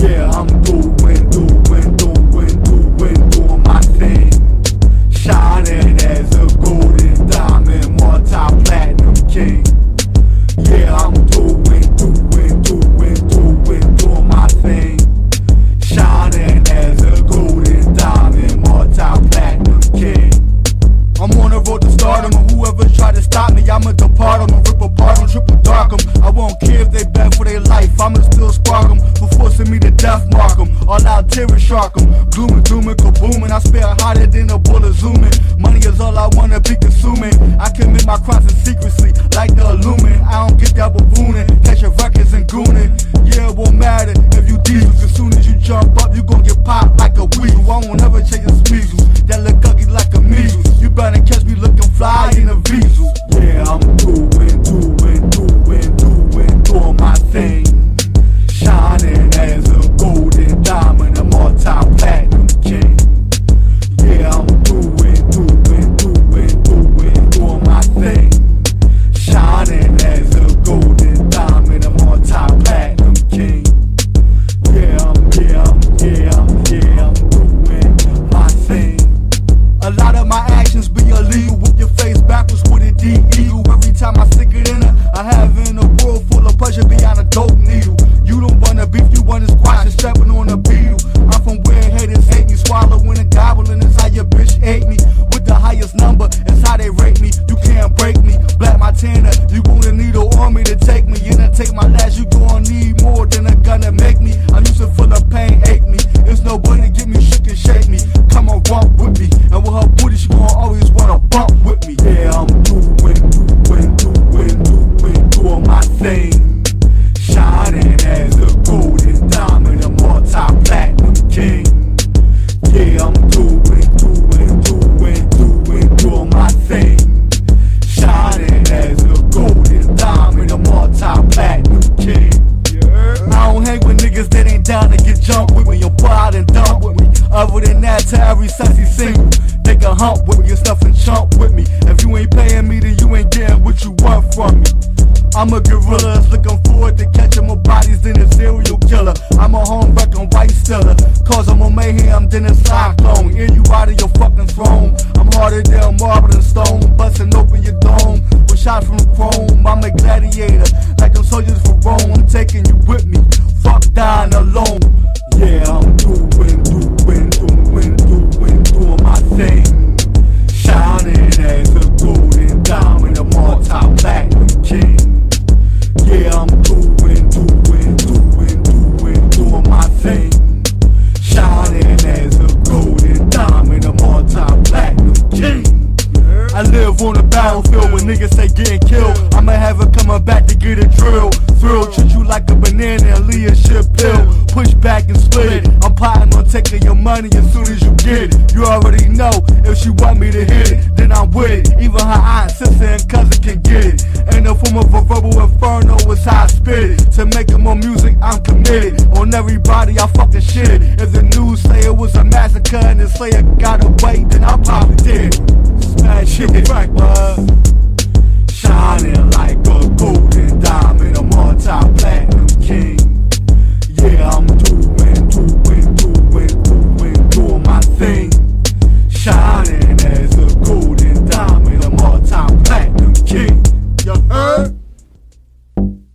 Yeah, I'm doing, doing, doing, doing, doing my thing. Shining as a golden diamond, multi platinum king. Yeah, I'm doing, doing, doing, doing, doing my thing. Shining as a golden diamond, multi platinum king. I'm on the road to stardom, and whoever try to stop me, I'ma depart 'em and rip apart 'em, triple dark 'em. I won't care if they beg for their life, I'ma still spark 'em death mark 'em. All out terror shark 'em, gloom and doom and kaboom, and I spit hotter than a bullet zooming. Money is all I wanna be consuming. I commit my crimes in secrecy, like the illumin. I don't get that world full of pleasure beyond a dope needle. You don't wanna beef, you wanna squash and stepping on a beetle. I'm from where haters hate me, swallowing and gobbling is how your bitch hate me. With the highest number, it's how they rate me. You can't break me. Black Montana, you gonna need an army to take me. You done take my last, you gonna need more than a gun to make me. Thing. Shining as a golden diamond, a multi-platinum king. Yeah, I'm doing, doing, doing, doing, doing my thing. Shining as a golden diamond, a multi-platinum king. I don't hang with niggas that ain't down to get jumped with me. Your pride and dump with me. Other than that, to every sexy single, they can hump with me and stuff and chump with me. If you ain't paying me, then you ain't getting what you want from me. I'm a gorilla, looking forward to catching more bodies than a serial killer. I'm a home wrecking white stiller, cause I'm a mayhem than a cyclone. Hear you out of your fucking throne. I'm harder than marble and stone, busting open your dome with shots from chrome. I'm a gladiator, like them soldiers for Rome. I'm taking you with me, money as soon as you get it. You already know if she want me to hit it, then I'm with it. Even her aunt, sister, and cousin can get it. Ain't no form of a verbal inferno, it's how I spit it. To making more music, I'm committed. On everybody, I fucking shit it. If the news say it was a massacre and the slayer got away, then I probably did. Smash it, right, bud. Shining